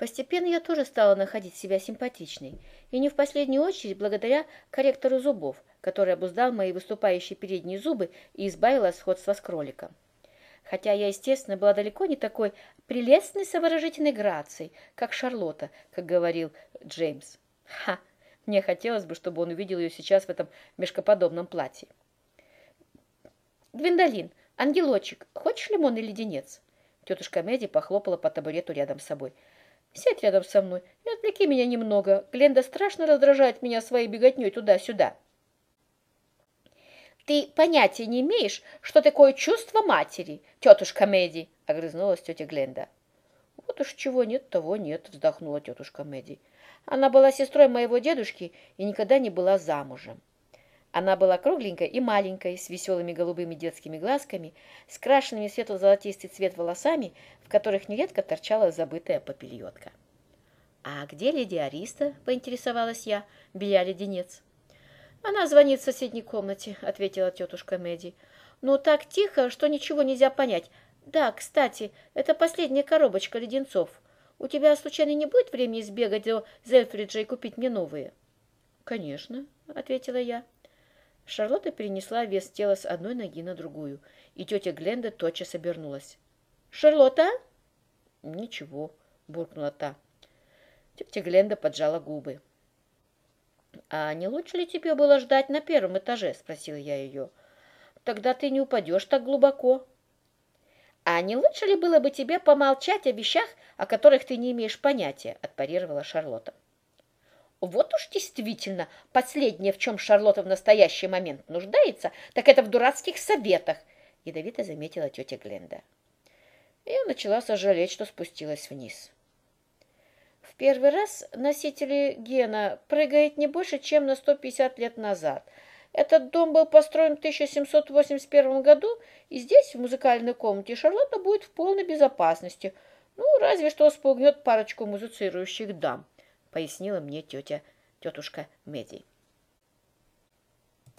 Постепенно я тоже стала находить себя симпатичной, и не в последнюю очередь благодаря корректору зубов, который обуздал мои выступающие передние зубы и избавил от сходства с кроликом. Хотя я, естественно, была далеко не такой прелестной совыражительной грацией, как Шарлотта, как говорил Джеймс. Ха! Мне хотелось бы, чтобы он увидел ее сейчас в этом мешкоподобном платье. «Гвиндолин, ангелочек, хочешь лимон или леденец?» Тетушка Мэдди похлопала по табурету рядом с собой – Сядь рядом со мной и отвлеки меня немного. Гленда страшно раздражает меня своей беготней туда-сюда. «Ты понятия не имеешь, что такое чувство матери, тетушка Мэдди!» — огрызнулась тетя Гленда. «Вот уж чего нет, того нет», — вздохнула тетушка Мэдди. «Она была сестрой моего дедушки и никогда не была замужем. Она была кругленькой и маленькой, с веселыми голубыми детскими глазками, с крашенными светло-золотистый цвет волосами, в которых нередко торчала забытая попельотка. «А где леди Ариста?» — поинтересовалась я, беля леденец. «Она звонит в соседней комнате», — ответила тетушка Мэдди. «Но так тихо, что ничего нельзя понять. Да, кстати, это последняя коробочка леденцов. У тебя, случайно, не будет времени сбегать до Зельфриджа и купить мне новые?» «Конечно», — ответила я. Шарлотта перенесла вес тела с одной ноги на другую, и тетя Гленда тотчас обернулась. «Шарлотта?» «Ничего», — буркнула та. Тетя Гленда поджала губы. «А не лучше ли тебе было ждать на первом этаже?» — спросила я ее. «Тогда ты не упадешь так глубоко». «А не лучше ли было бы тебе помолчать о вещах, о которых ты не имеешь понятия?» — отпарировала Шарлотта. Вот уж действительно, последнее, в чем Шарлотта в настоящий момент нуждается, так это в дурацких советах, ядовито заметила тетя Гленда. Я начала сожалеть, что спустилась вниз. В первый раз носители гена прыгает не больше, чем на 150 лет назад. Этот дом был построен в 1781 году, и здесь, в музыкальной комнате, Шарлотта будет в полной безопасности. Ну, разве что спугнет парочку музицирующих дам. — пояснила мне тетя, тетушка Меди.